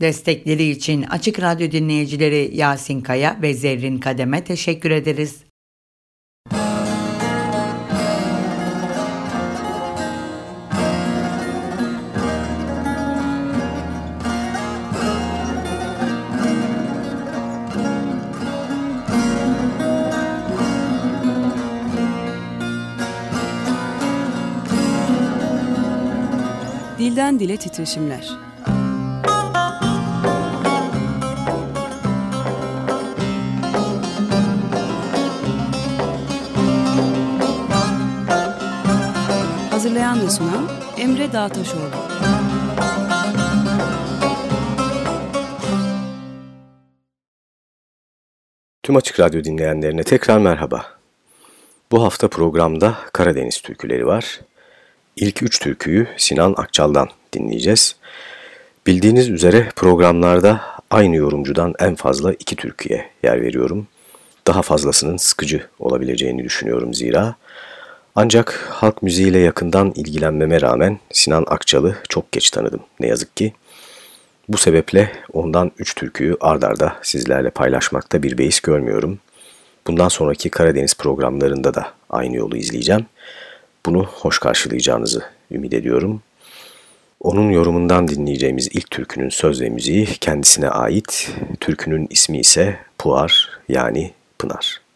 Destekleri için Açık Radyo dinleyicileri Yasin Kaya ve Zerrin Kadem'e teşekkür ederiz. Dilden Dile Titreşimler Hazırlayan ve sunan Emre Dağtaşoğlu. Tüm Açık Radyo dinleyenlerine tekrar merhaba. Bu hafta programda Karadeniz türküleri var. İlk üç türküyü Sinan Akçal'dan dinleyeceğiz. Bildiğiniz üzere programlarda aynı yorumcudan en fazla iki türküye yer veriyorum. Daha fazlasının sıkıcı olabileceğini düşünüyorum zira. Ancak halk müziğiyle yakından ilgilenmeme rağmen Sinan Akçal'ı çok geç tanıdım ne yazık ki. Bu sebeple ondan üç türküyü ardarda sizlerle paylaşmakta bir beis görmüyorum. Bundan sonraki Karadeniz programlarında da aynı yolu izleyeceğim. Bunu hoş karşılayacağınızı ümit ediyorum. Onun yorumundan dinleyeceğimiz ilk türkünün söz ve müziği kendisine ait. Türkünün ismi ise Puar yani Pınar.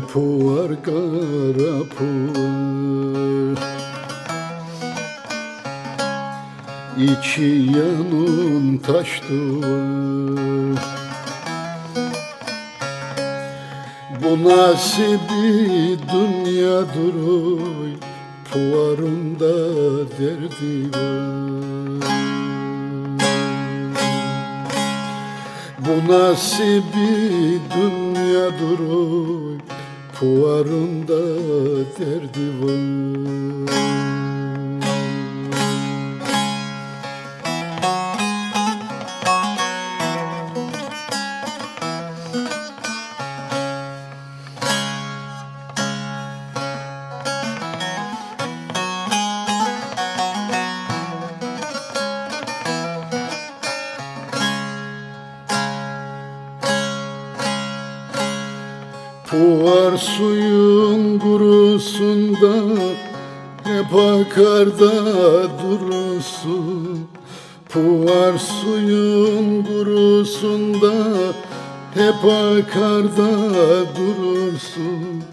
Puar kara puar İçi yanın taş duvar Bu nasıl bir dünya duruy Puarında derdi var. Bu nasıl bir dünya duruy Puarında derdi var Hep akarda durursun Puvar suyun kurusunda Hep akarda durursun.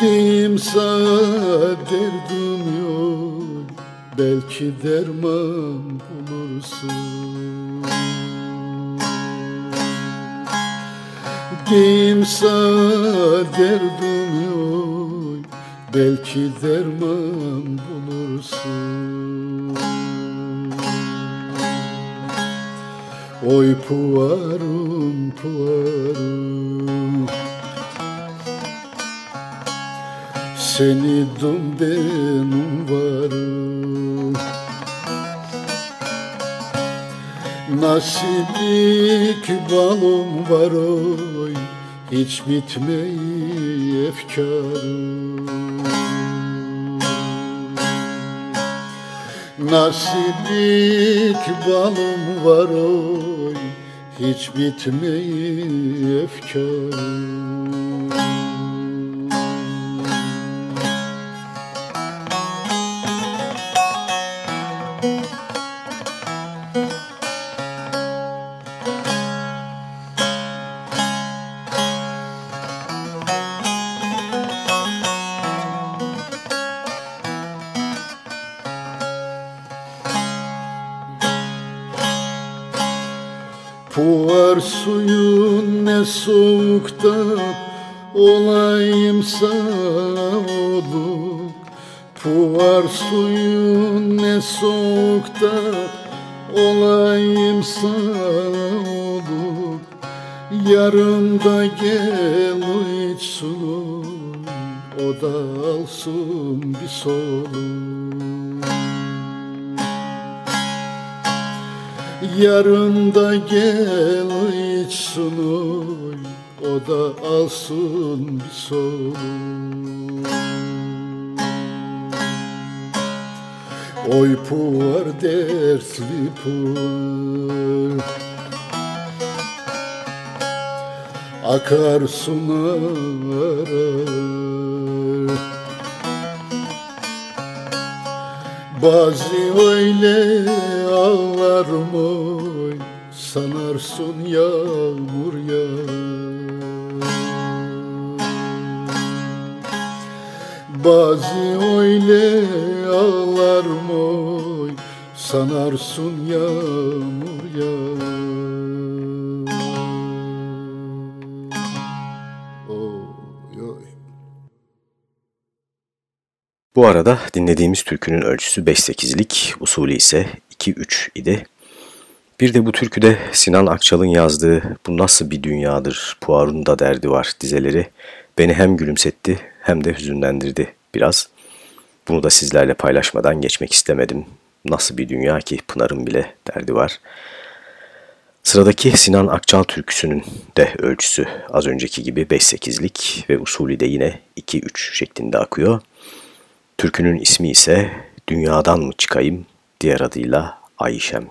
Diyeyim sana derdim yok Belki derman bulursun. Diyeyim sana derdim yok Belki derman bulursun Oy puvarım puvarım. Seni dum benim varım. Nasibik balım var oy. Hiç bitmeyi efkarım Nasibik balım var oy Hiç bitmeyi efkarım soğukta olayım savuduk Puvar suyun ne soğukta olayım savuduk Yarın gel iç sulu o da alsın bir soluk Yarın da gel içsin oy O da alsın bir soluk Oy puvar dersli puvar Akar sunar. Bazı öyle ağlarım oy Sanarsın yağmur yağar Bazı öyle ağlarım oy Sanarsın yağmur yağar Bu arada dinlediğimiz türkünün ölçüsü 5-8'lik, usulü ise 2-3 idi. Bir de bu türküde Sinan Akçal'ın yazdığı Bu Nasıl Bir Dünyadır, Puar'un da derdi var dizeleri beni hem gülümsetti hem de hüzünlendirdi biraz. Bunu da sizlerle paylaşmadan geçmek istemedim. Nasıl bir dünya ki Pınar'ın bile derdi var. Sıradaki Sinan Akçal türküsünün de ölçüsü az önceki gibi 5-8'lik ve usulü de yine 2-3 şeklinde akıyor. Türkünün ismi ise Dünyadan mı çıkayım diğer adıyla Ayşem.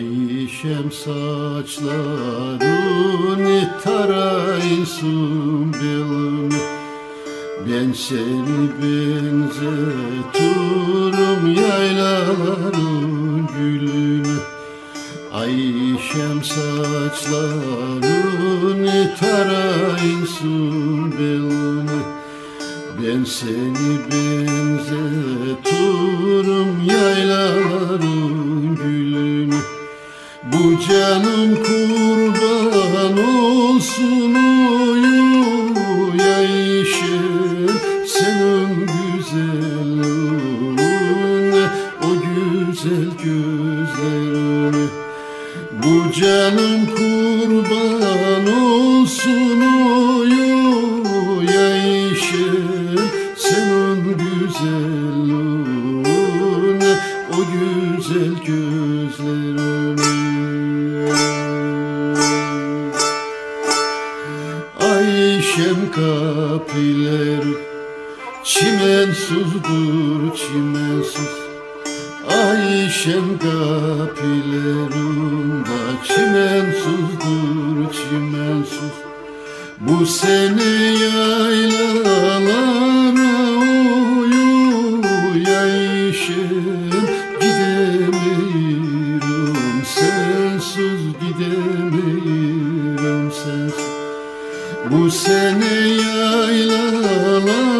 Ayşem saçlarını tarayısın belime Ben seni benzetiyorum yaylaların gülüne. Ayşem saçlarını Bu sene yaylalar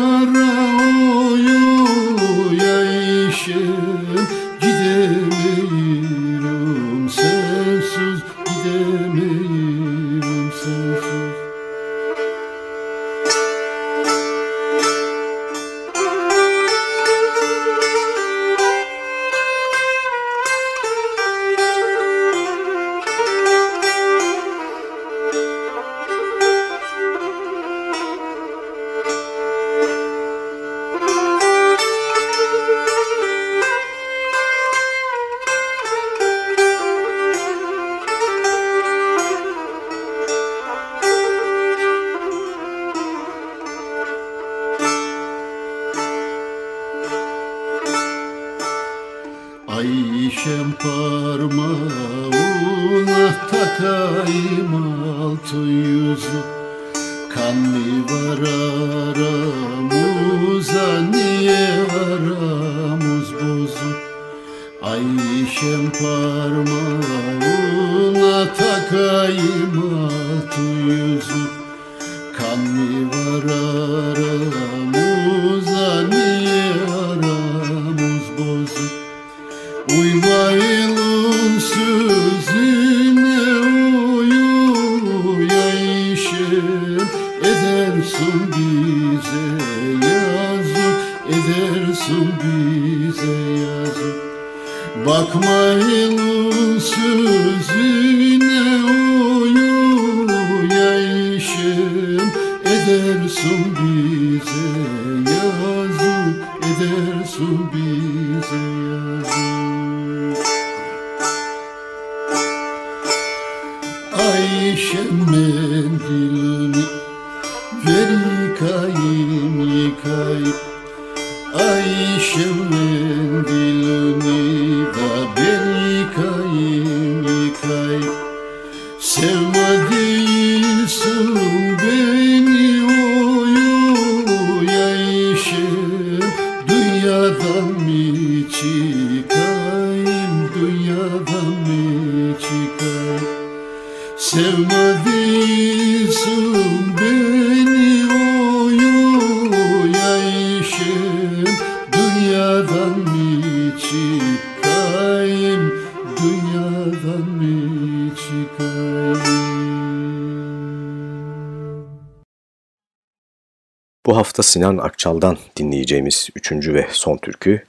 Sinan Akçal'dan dinleyeceğimiz üçüncü ve son türkü,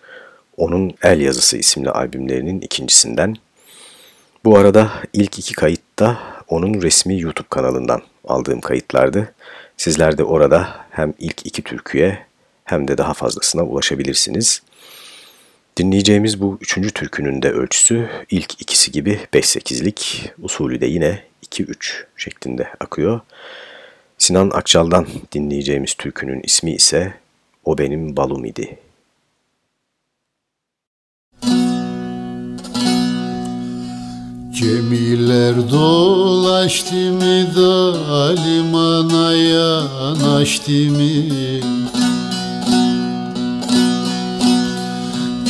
onun El Yazısı isimli albümlerinin ikincisinden. Bu arada ilk iki kayıt da onun resmi YouTube kanalından aldığım kayıtlardı. Sizler de orada hem ilk iki türküye hem de daha fazlasına ulaşabilirsiniz. Dinleyeceğimiz bu üçüncü türkünün de ölçüsü ilk ikisi gibi 5-8'lik, usulü de yine 2-3 şeklinde akıyor. Sinan Akçal'dan dinleyeceğimiz türkünün ismi ise O Benim Balum idi. Gemiler dolaştı mı da limana yanaştı mı?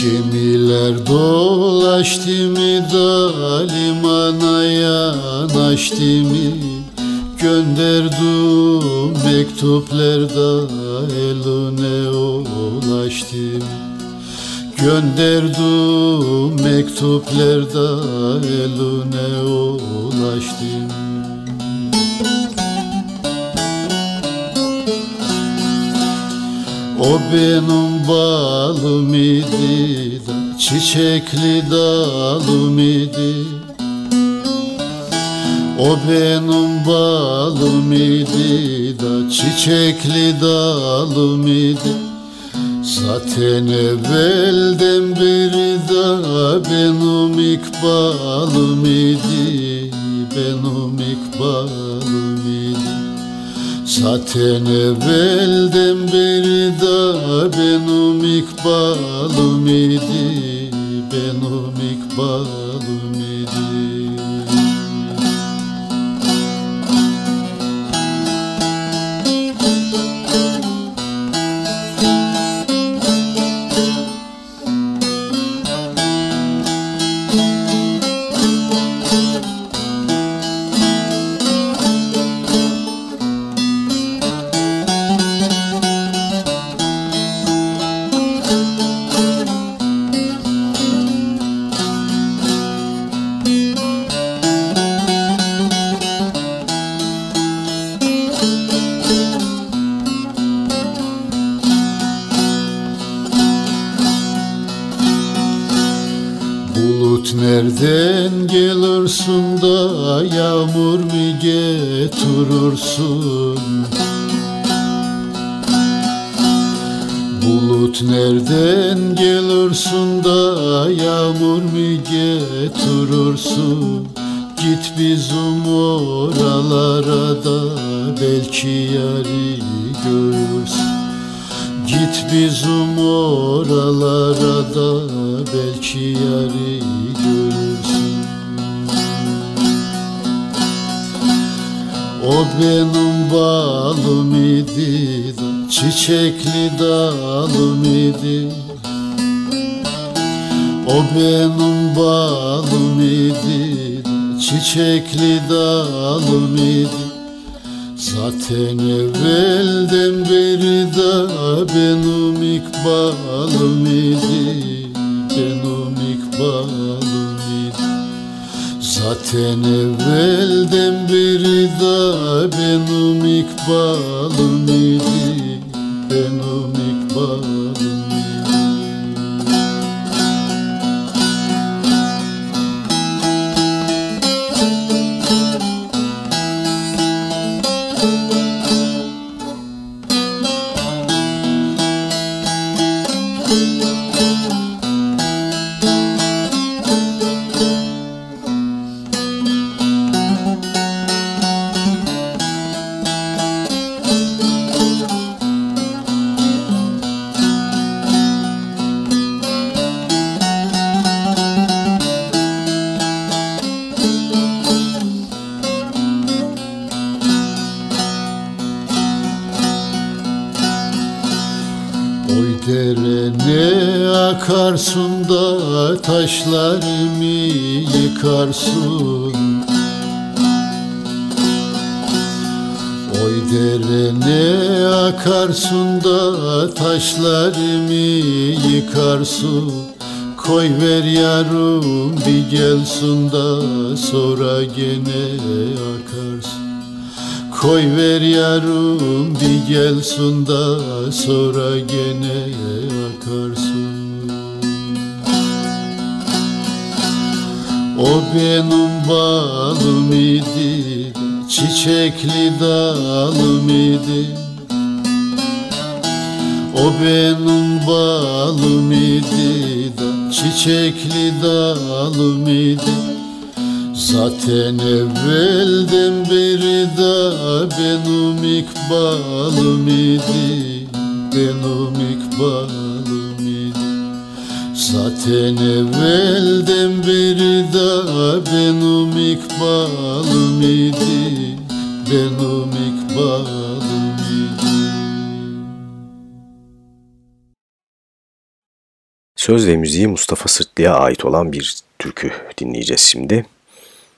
Gemiler dolaştı mı da limana yanaştı mı? Gönderdim mektuplarda eline ulaştım. Gönderdim mektuplarda eline ulaştım. O benim balım idi da çiçekli dalım idi o benim balım idi da çiçekli dalım idi. Zaten evvelden beri da benim ikbalım idi Benim ikbalım idi. Zaten evvelden beri da benim ikbalım idi Benim ikbalım you. Çiçekli dalım idi. O benim balım idi. Çiçekli dalım idi. Zaten da taşlarımı yıkarsın. Oy dere ne akarsun da taşlarımı yıkarsın. Koy ver yarım bir gelsin da sonra gene akarsın. Koy ver yarım bir gelsin da sonra gene benim balım idi çiçekli dalım idi. O benim balım idi da çiçekli dalım idi. Zaten evvelden beri de benim ikbalım idi Benim ikbalım Zaten evvelden beri de benim ikbalım idi Benim ikbalım idi Söz ve müziği Mustafa Sırtlı'ya ait olan bir türkü dinleyeceğiz şimdi.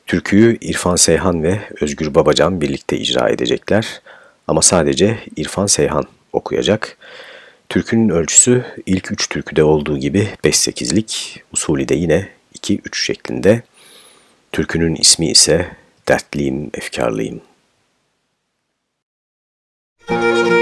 Türküyü İrfan Seyhan ve Özgür Babacan birlikte icra edecekler ama sadece İrfan Seyhan okuyacak. Türkünün ölçüsü ilk üç türküde olduğu gibi 5-8'lik, usulü de yine 2-3 şeklinde. Türkünün ismi ise Dertliyim, Efkarlıyım. Dertliyim,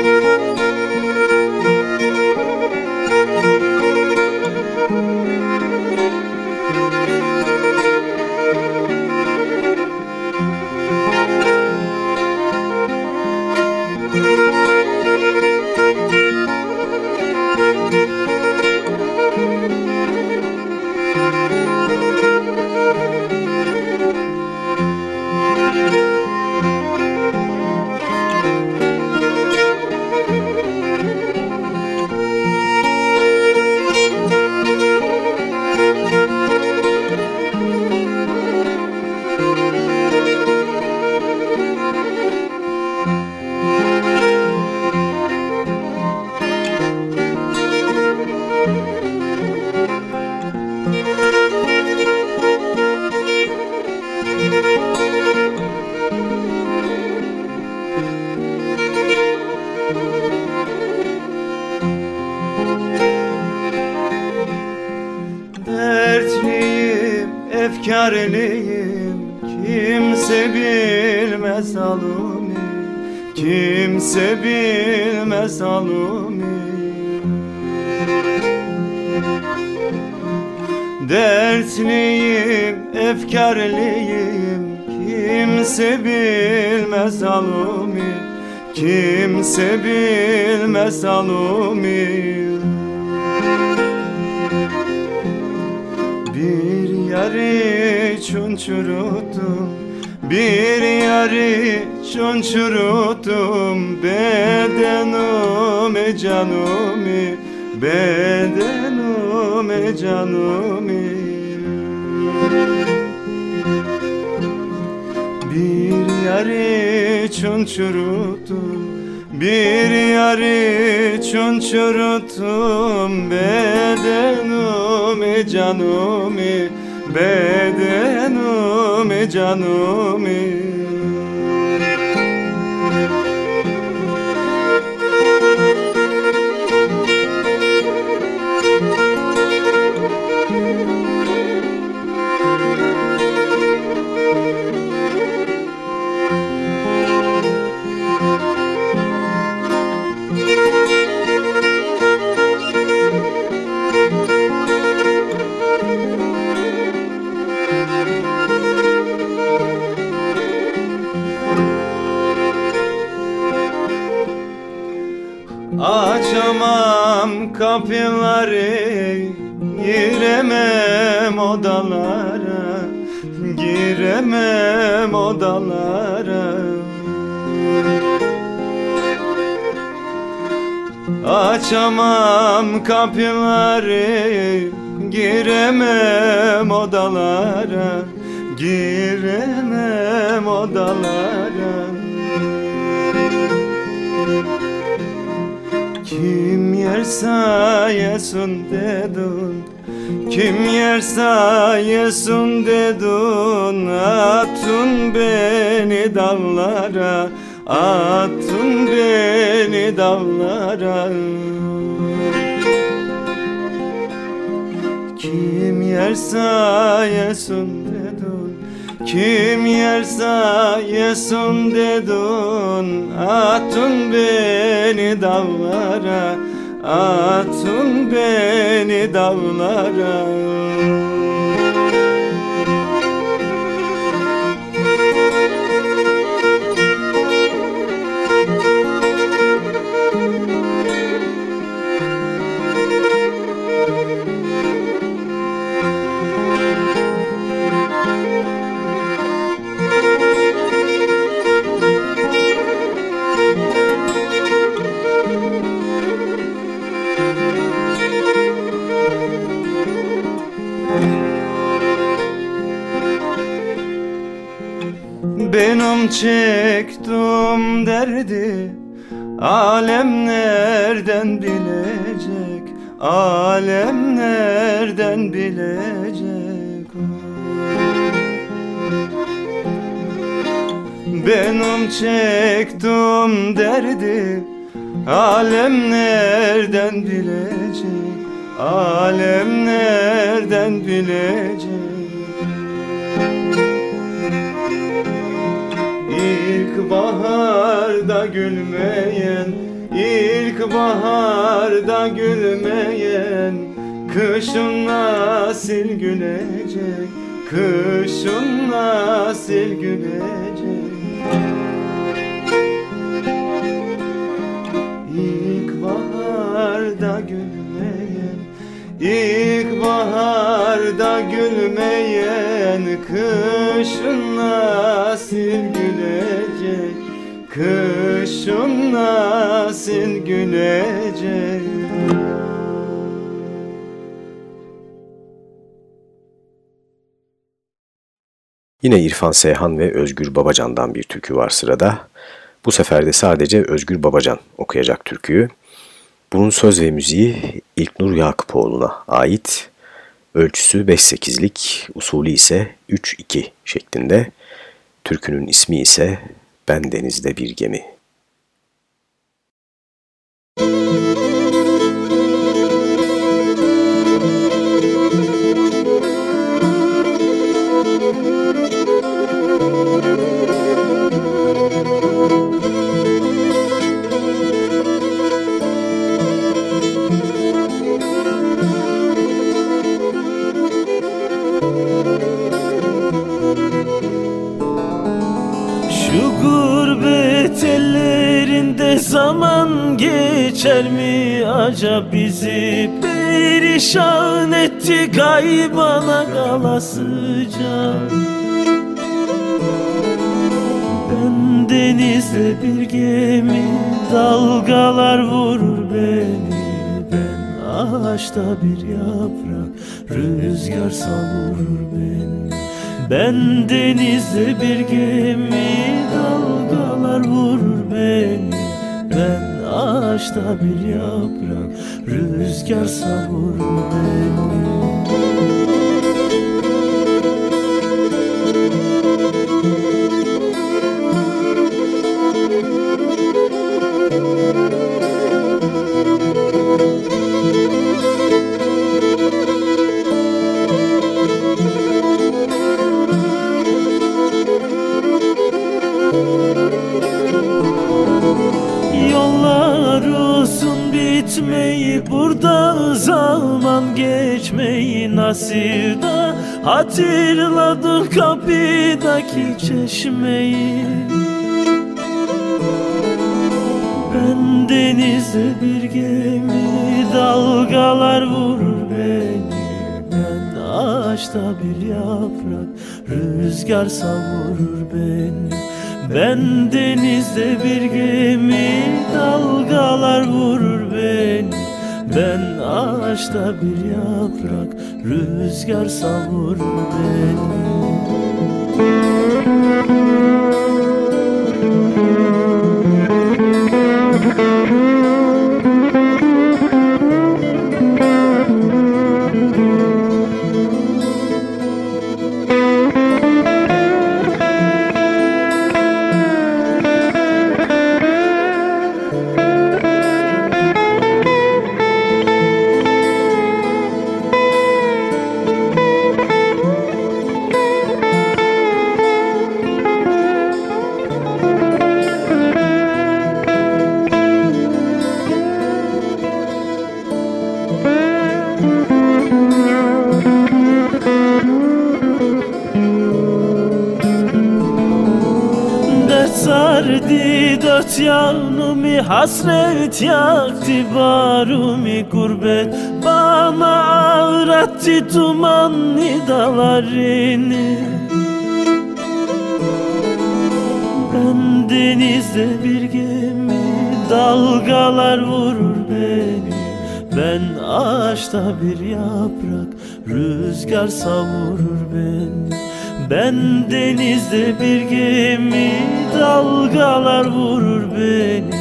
efkarlıyım Kimse bilmez halimi. Kimse bilmez halimi. Dertliyim, efkarlıyım Kimse bilmez halimi. Kimse bilmez halimi. Bir yarı çunçuruttum Bir yarı çunçuruttum Bedenimi canımı Bedenimi canımı Bir yarı çunçuruttum Bir yarı çunçuruttum Bedenimi canımı Bedenimi canımı kapıları Giremem odalara Giremem odalara. Açamam kapıları Giremem odalara Giremem odalara Kim yer sayesun dedin Kim yer sayesun dedin. Attın beni dağlara Attın beni dağlara Kim yer sayesun dedin Kim yer sayesun dedin Attın beni dağlara Attın beni dağlara Benim çektim derdi Alem nereden bilecek? Alem nereden bilecek? Benim çektim derdi Alem nereden bilecek? Alem nereden bilecek İlk baharda gülmeyen ilk baharda gülmeyen Kışın nasıl gülecek Kışın nasıl gülecek İlk baharda gülmeyen İlk baharda gülmeyen Kışın nasıl gülecek Kışın nasıl gülecek Yine İrfan Seyhan ve Özgür Babacan'dan bir türkü var sırada. Bu sefer de sadece Özgür Babacan okuyacak türküyü. Bunun söz ve müziği İlknur Yakupoğlu'na ait. Ölçüsü 5-8'lik, usulü ise 3-2 şeklinde. Türkünün ismi ise Ben Denizde Bir Gemi. Geçer mi acaba bizi? Perişan etti kaybana kalasıca Ben denizde bir gemi Dalgalar vurur beni. Ben ağaçta bir yaprak Rüzgar savurur beni. Ben denizde bir gemi Dalgalar ağaçta bir yaprak Rüzgar savurur beni hatırladım kapıdaki çeşmeyi. Ben denizde bir gemi Dalgalar vurur beni. Ben ağaçta bir yaprak Rüzgar savurur beni. Ben denizde bir gemi Dalgalar vurur beni. Ben ağaçta bir yaprak Rüzgar savurur beni ağaçta bir yaprak Rüzgar savurur beni. Ben denizde bir gemi Dalgalar vurur beni.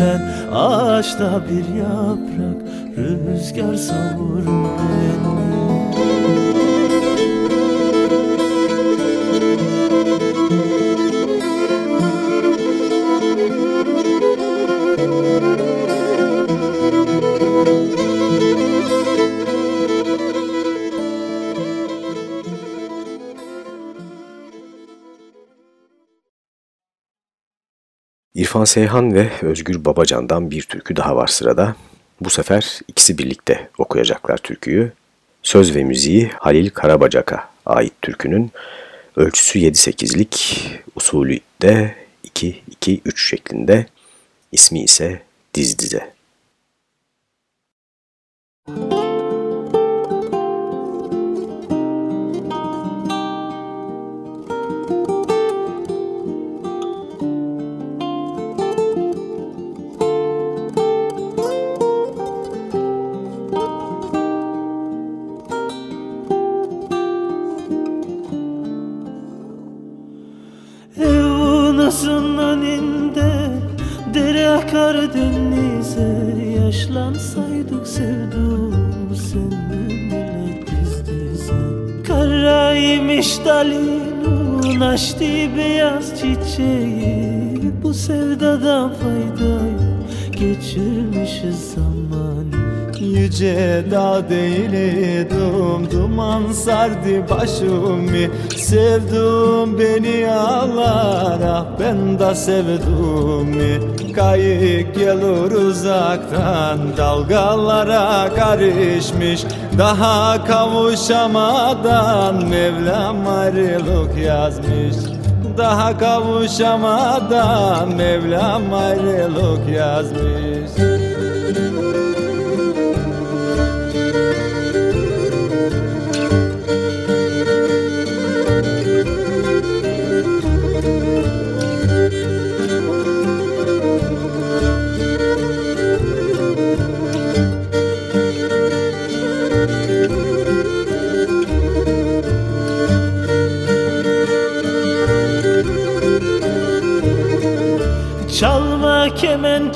Ben ağaçta bir yaprak Rüzgar savurur beni İrfan Seyhan ve Özgür Babacan'dan bir türkü daha var sırada. Bu sefer ikisi birlikte okuyacaklar türküyü. Söz ve müziği Halil Karabacak'a ait türkünün ölçüsü 7-8'lik, usulü de 2-2-3 şeklinde, ismi ise Diz Dize. Evunuzun önünde Dere akar denize. Yaşlansaydık sevdum Senden bile diz dize. Karaymış dalin Açtı beyaz çiçeği. Bu sevdadan fayda Geçirmişiz zamanı Yüce dağ değildim Duman sardı başımı. Sevdum beni ağlar Ah ben de sevdum. Kayık gelir uzaktan Dalgalara karışmış. Daha kavuşamadan Mevlam ayrılık yazmış. Daha kavuşamadan Mevlam ayrılık yazmış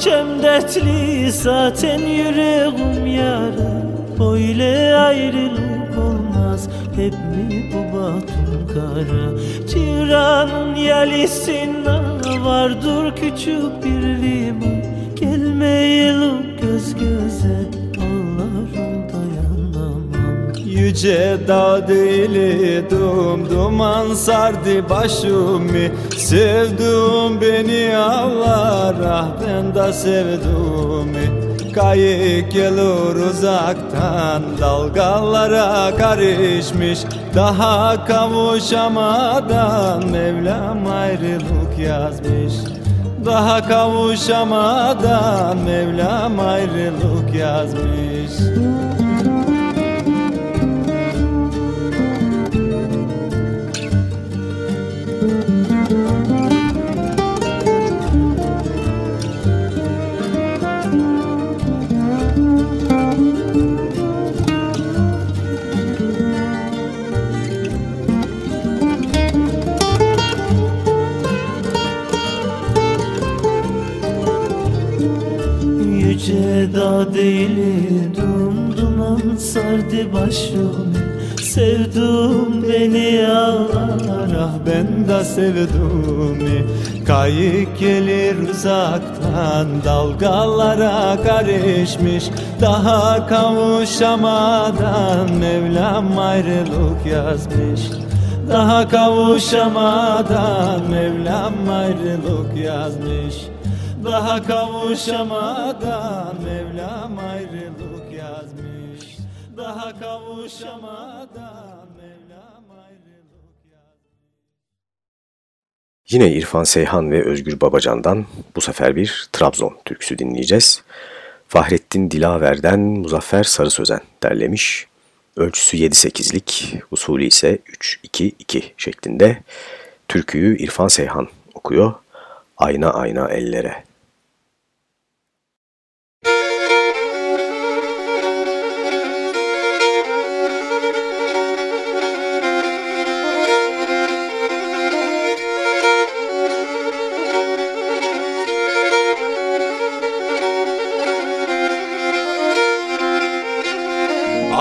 kemençem dertli zaten yüreğim yara. Böyle ayrılık olmaz hep mi bu batın kara? Ciranın yalisinde vardır küçük bir liman dağ dili dum duman sardı başımı Sevdum beni ağlar ah ben de sevdum. Kayık gelir uzaktan dalgalara karışmış. Daha kavuşamadan Mevlam ayrılık yazmış. Daha kavuşamadan Mevlam ayrılık yazmış ben de sevdum Kayık gelir uzaktan dalgalara karışmış. Daha kavuşamadan Mevlam ayrılık yazmış. Daha kavuşamadan Mevlam ayrılık yazmış. Daha kavuşamadan Mevlam ayrılık yazmış. Daha kavuşamadan Yine İrfan Seyhan ve Özgür Babacan'dan bu sefer bir Trabzon türküsü dinleyeceğiz. Fahrettin Dilaver'den Muzaffer Sarı Sözen derlemiş. Ölçüsü 7-8'lik, usulü ise 3-2-2 şeklinde. Türküyü İrfan Seyhan okuyor. Ayna ayna ellere.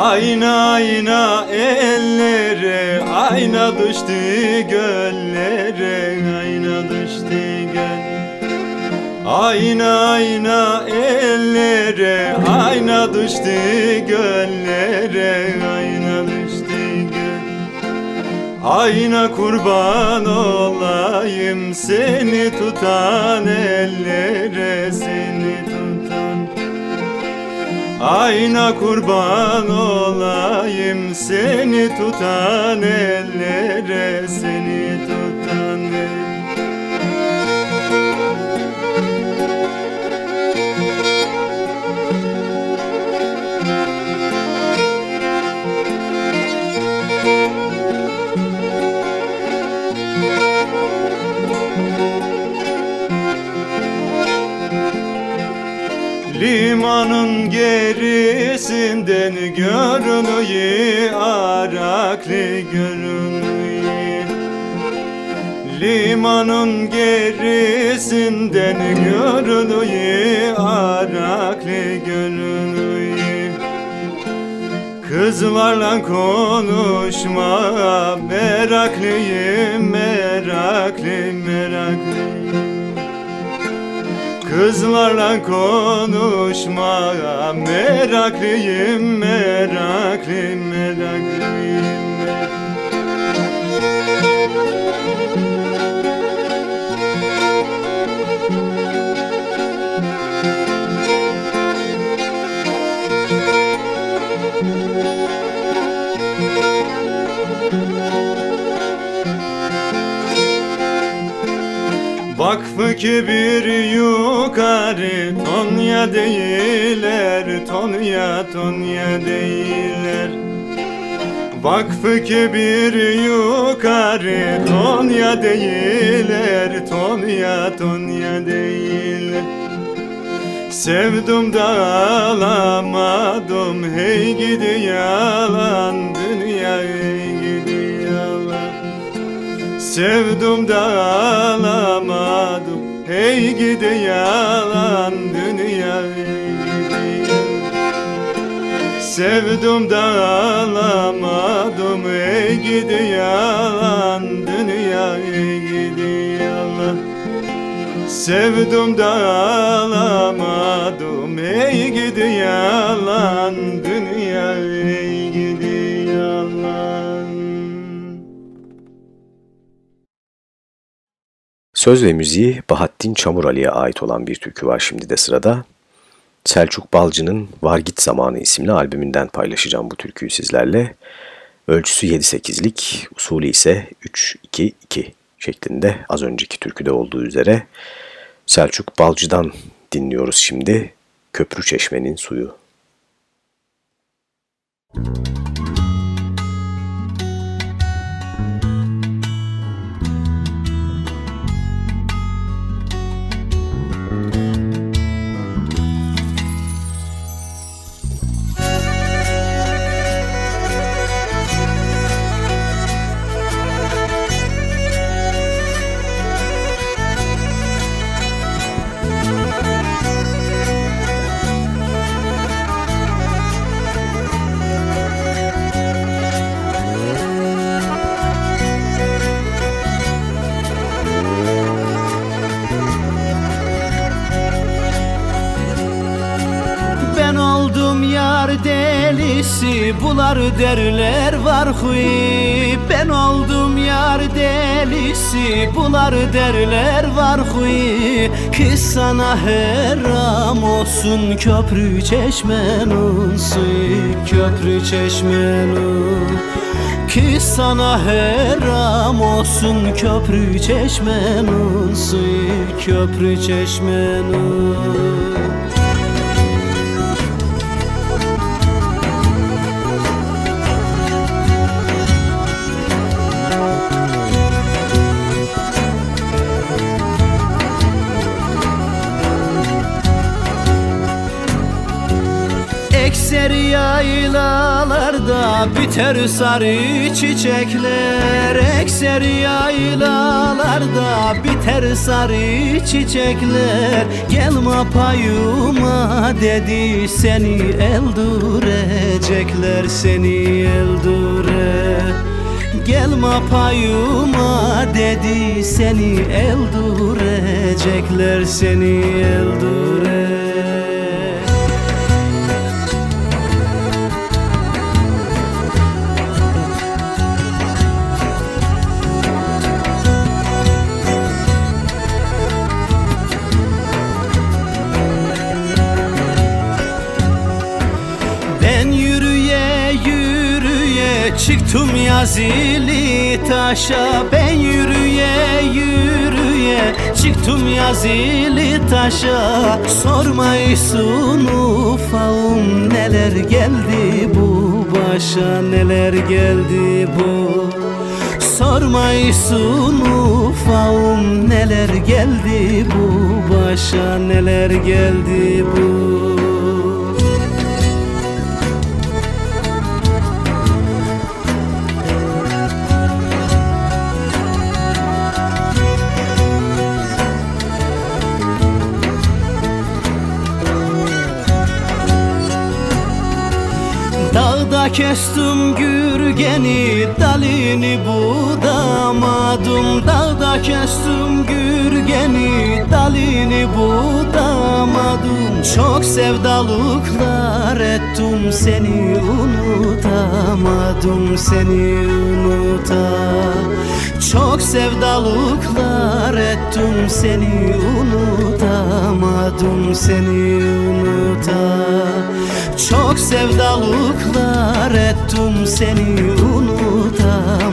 Ayna ayna ellere Ayna düştü göllere Ayna düştü göl. Ayna ayna ellere Ayna düştü göllere Ayna düştü göl. Ayna kurban olayım Seni tutan ellere Seni Ayna kurban olayım seni tutan ellere seni tutan gerisinden görünüyor Araklı görünüyor Limanın gerisinden görünüyor Araklı görünüyor Kızlarla konuşma Meraklıyım meraklı meraklıyım Kızlarla konuşma Meraklıyım meraklı meraklıyım Vakfı kibir yukarı Tonya değiller Tonya Tonya değiller. Vakfı kibir yukarı Tonya değiller Tonya Tonya değiller. Sevdim da alamadım Hey gidi yalan dünya hey Sevdim da alamadım Hey gidi yalan dünya. Hey gidi yalan Sevdim da alamadım Hey gidi yalan dünya. Hey gidi yalan. Sevdim da alamadım Ey gidi yalan Dünya Söz ve müziği Bahattin Çamurali'ye ait olan bir türkü var şimdi de sırada. Selçuk Balcı'nın Var Git Zamanı isimli albümünden paylaşacağım bu türküyü sizlerle. Ölçüsü 7-8'lik, usulü ise 3-2-2 şeklinde az önceki türküde olduğu üzere Selçuk Balcı'dan dinliyoruz şimdi Köprü Çeşme'nin suyu. Ben Bular derler var huy Ben oldum yar delisi. Bular derler var huy Ki sana heram olsun. Köprü çeşmenin suyu Köprü çeşmenin ki sana heram olsun. Köprü çeşmenin suyu köprü Ekser biter sarı çiçekler Ekser yaylalarda biter sarı çiçekler. Gelme payıma dedi seni eldurecekler Seni eldure Gelme payıma dedi seni eldurecekler Seni eldure yazili taşa Ben yürüye yürüye çıktım yazili taşa. Sormayısın ufağım neler geldi bu başa Neler geldi bu? Sormayısın ufağım neler geldi bu başa Neler geldi bu kestim gürgeni dalini budamadım. Dağda kestim gürgeni dalini budamadım. Çok sevdalıklar ettim seni unutamadım Seni unutamadım çok sevdalıklar ettim seni unutamadım seni unutamadım Çok sevdalıklar ettim seni unutamadım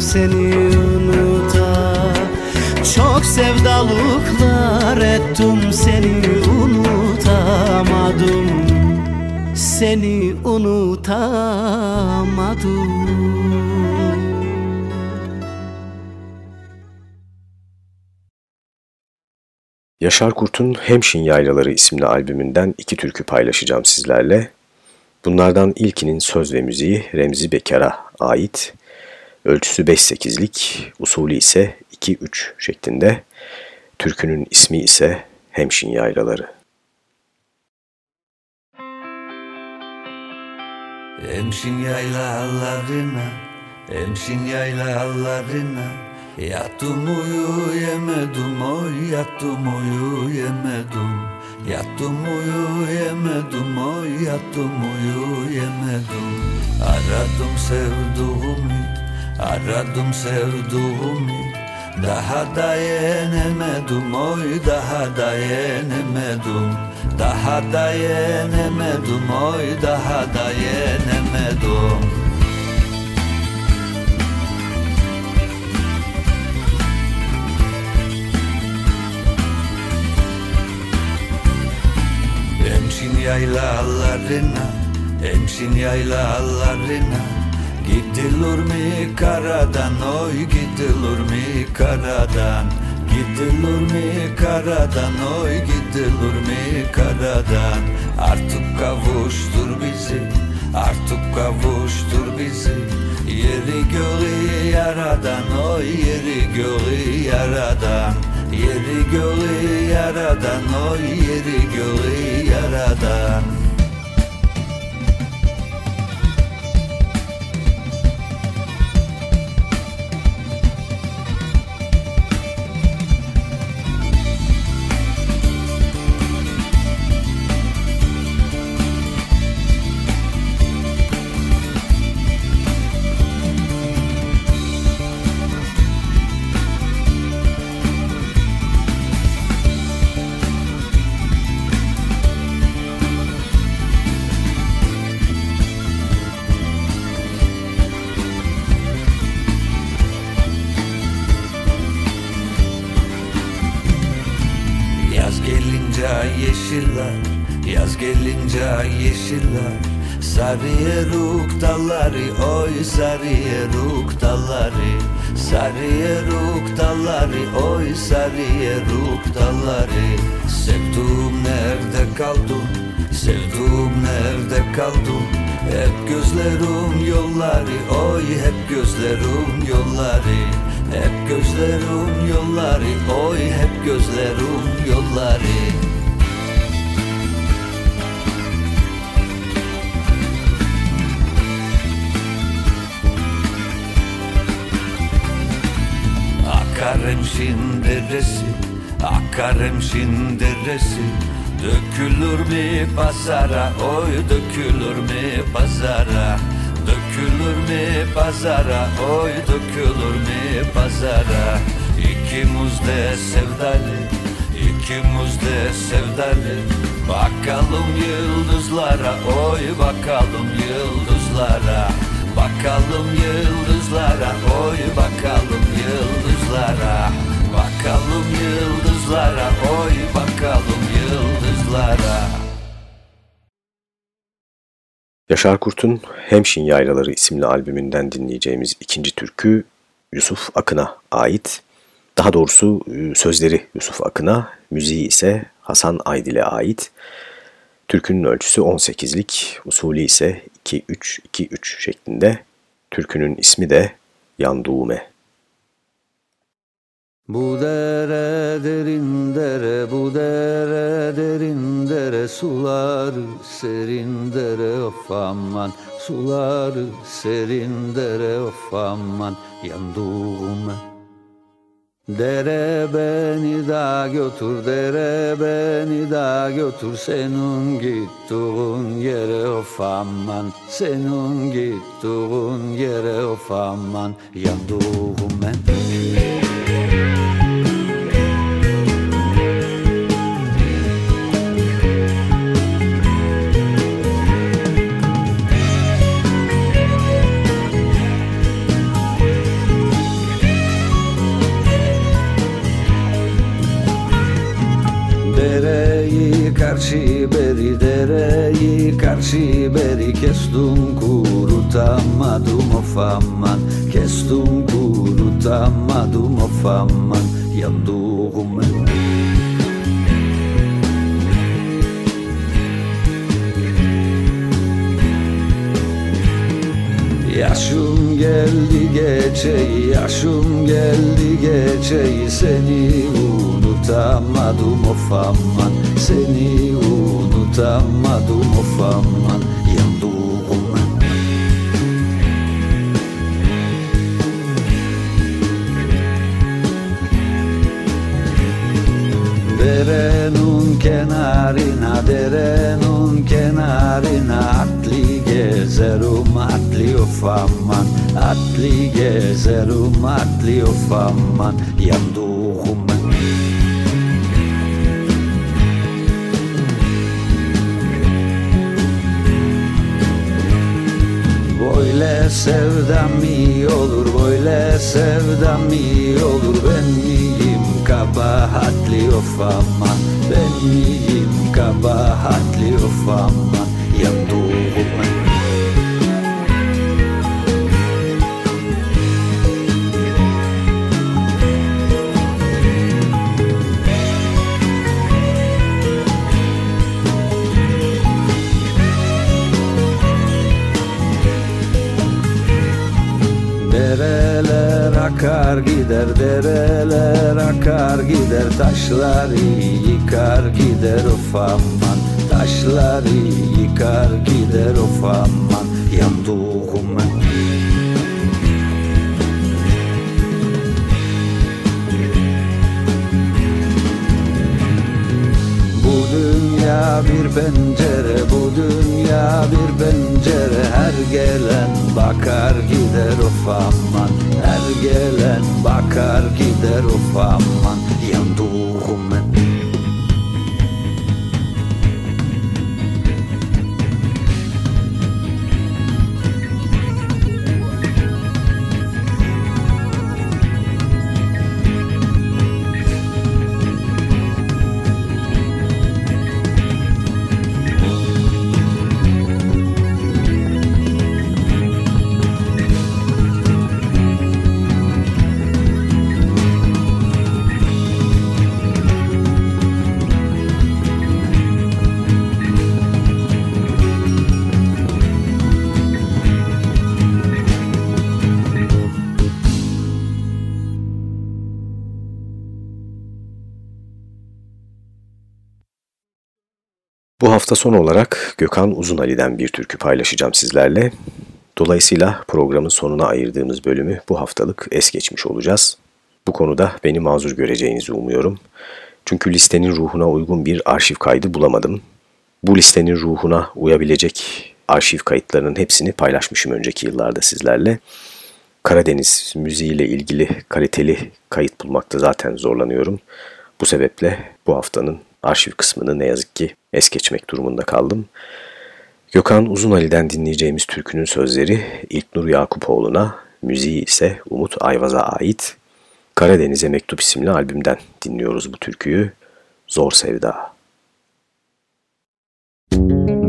seni unutamadım Çok sevdalıklar ettim seni unutamadım Seni unutamadım Yaşar Kurt'un Hemşin Yaylaları isimli albümünden iki türkü paylaşacağım sizlerle. Bunlardan ilkinin söz ve müziği Remzi Bekar'a ait. Ölçüsü 5-8'lik, usulü ise 2-3 şeklinde. Türkünün ismi ise Hemşin Yaylaları. Hemşin yaylalarına, hemşin yaylalarına Yattım uyuyemedim oy yattım uyuyemedim. Yattım uyuyemedim oy yattım uyuyemedim. Aradım sevduğumu aradım sevduğumu Daha da yenemedim oy daha da yenemedim. Daha da yenemedim oy daha da Hemşin yaylalarına Hemşin yaylalarına. Gidilir mi karadan? Oy gidilir mi karadan? Gidilir mi karadan? Oy gidilir mi karadan? Artık kavuştur bizi artık kavuştur bizi. Yeri göğü yaradan oy yeri göğü yaradan Yeri göğü yaradan oy yeri göğü yaradan dalları Oy sarıya ruk dalları. Sarıya ruk dalları Oy sarıya ruk dalları. Sevduğum nerede kaldın Sevduğum nerede kaldın Hep gözlerim yolları Oy hep gözlerim yolları. Hep gözlerim yolları Oy hep gözlerim yolları Akaremşin deresi Akaremşin deresi Dökülür mü pazara? Oy dökülür mü pazara? Dökülür mü pazara? Oy dökülür mü pazara? İkimiz de sevdalı İkimiz de sevdalı. Bakalım yıldızlara Oy bakalım yıldızlara. Bakalım yıldızlara Oy bakalım yıldızlara Bakalım yıldızlara Oy bakalım yıldızlara Yaşar Kurt'un Hemşin Yaylaları isimli albümünden dinleyeceğimiz ikinci türkü Yusuf Akın'a ait. Daha doğrusu e, sözleri Yusuf Akın'a, müziği ise Hasan Aydil'e ait. Türkünün ölçüsü 18'lik, usulü ise 2-3-2-3 şeklinde. Türkünün ismi de Yanduğume. Bu dere derin dere, bu dere derin dere Suları serin dere of aman. Suları serin dere of aman. Yanduğume Dere beni da götür, dere beni da götür. Senin gittiğin yere of aman. Senin gittiğin yere of aman. Yanduğume karşı beri dereyi karşı beri kestum kurutamadım of aman. Kestum kurutamadım of aman. Yanduğum Yaşım geldi geçeyi, yaşım geldi geçeyi Seni unutamadım of aman. Seni unutamadım of aman. Yanduğum Derenin kenarına, derenin kenarına Atli gezerim, atli of aman. Atli gezerim, atli of aman. Yanduğum Böyle sevdam iyi olur, böyle sevdam iyi olur? Ben miyim kabahatli of aman Ben miyim kabahatli of aman Yanduğum akar gider, dereler akar gider Taşları yıkar gider of aman Taşları yıkar gider of aman Yanduğum Bu dünya bir pencere, bu dünya bir pencere. Her gelen bakar gider of aman Her gelen bakar gider of aman Yanduğum hafta son olarak Gökhan Uzunali'den bir türkü paylaşacağım sizlerle. Dolayısıyla programın sonuna ayırdığımız bölümü bu haftalık es geçmiş olacağız. Bu konuda beni mazur göreceğinizi umuyorum. Çünkü listenin ruhuna uygun bir arşiv kaydı bulamadım. Bu listenin ruhuna uyabilecek arşiv kayıtlarının hepsini paylaşmışım önceki yıllarda sizlerle. Karadeniz müziğiyle ilgili kaliteli kayıt bulmakta zaten zorlanıyorum. Bu sebeple bu haftanın arşiv kısmını ne yazık ki es geçmek durumunda kaldım. Gökhan Uzunali'den dinleyeceğimiz türkünün sözleri İlknur Yakupoğlu'na, müziği ise Umut Ayvaz'a ait Karadeniz'e Mektup isimli albümden dinliyoruz bu türküyü. Zor Sevda. Oğlum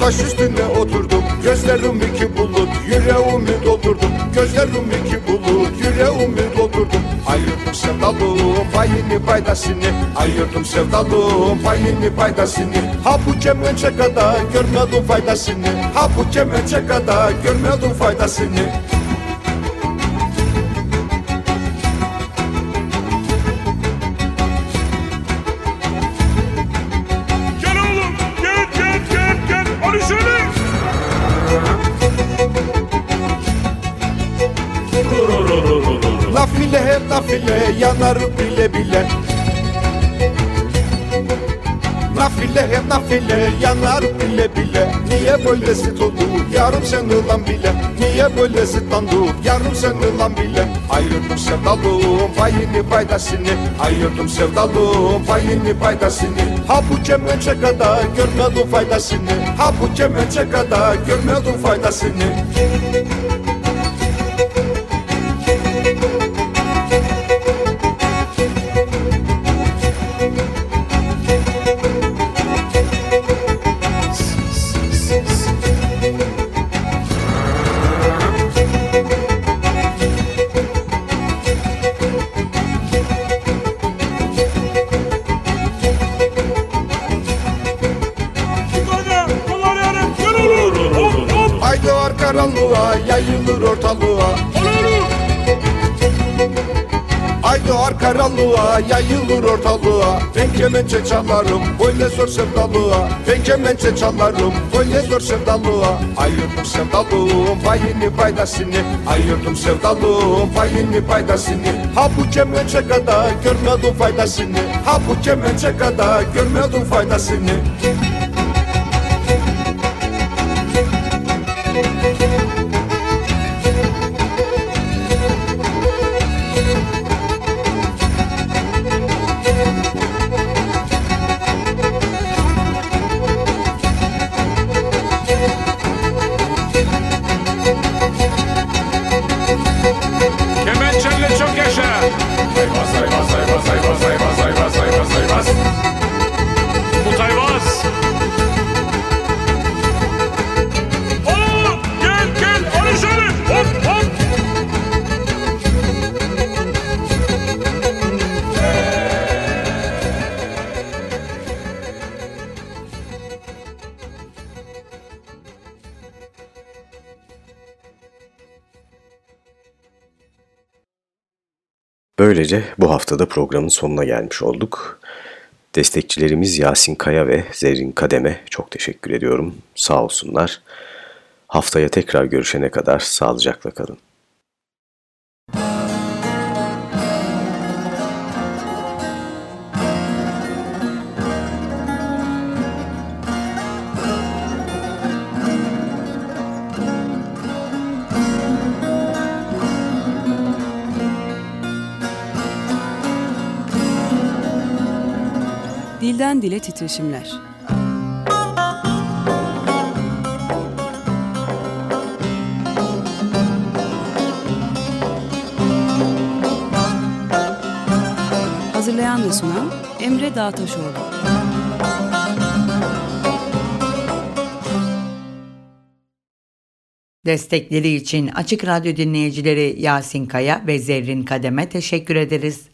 taş üstünde oturdum. Gözlerim iki bulut yüreğimi doldurdum. Gözlerim iki bulut yüreğimi doldurdum. Ayırdım sevdalığım payını paydasını Ayırdım sevdalığım payını paydasını Ha bu kemence kadar görmedim faydasını. Ha bu kemence kadar görmedim faydasını nafile yanarım bile bile. Nafile nafile yanar bile bile. Niye böyle zıt oldu? Yarım sen ulan bile. Niye böyle zıtlandı yarım sen ulan bile. Ayırdım sevdalığım payını paydasını. Ayırdım sevdalığım payını paydasını. Ha bu kemençe kadar görmedim faydasını. Ha bu kemençe kadar görmedim faydasını yayılır ortalığa. Ben kemençe çalarım böyle zor sevdalığa. Kemençe çalarım böyle zor sevdalığa. Ayırdım sevdalığım payını paydasını. Ayırdım sevdalığım payını paydasını. Ha bu kemençe kadar görmedim faydasını. Ha bu kemençe kadar görmedim faydasını Böylece bu haftada programın sonuna gelmiş olduk. Destekçilerimiz Yasin Kaya ve Zerrin Kadem'e çok teşekkür ediyorum. Sağ olsunlar. Haftaya tekrar görüşene kadar sağlıcakla kalın. Dilden dile titreşimler. Hazırlayan ve sunan Emre Dağtaşoğlu. Destekleri için Açık Radyo dinleyicileri Yasin Kaya ve Zerrin Kadem'e teşekkür ederiz.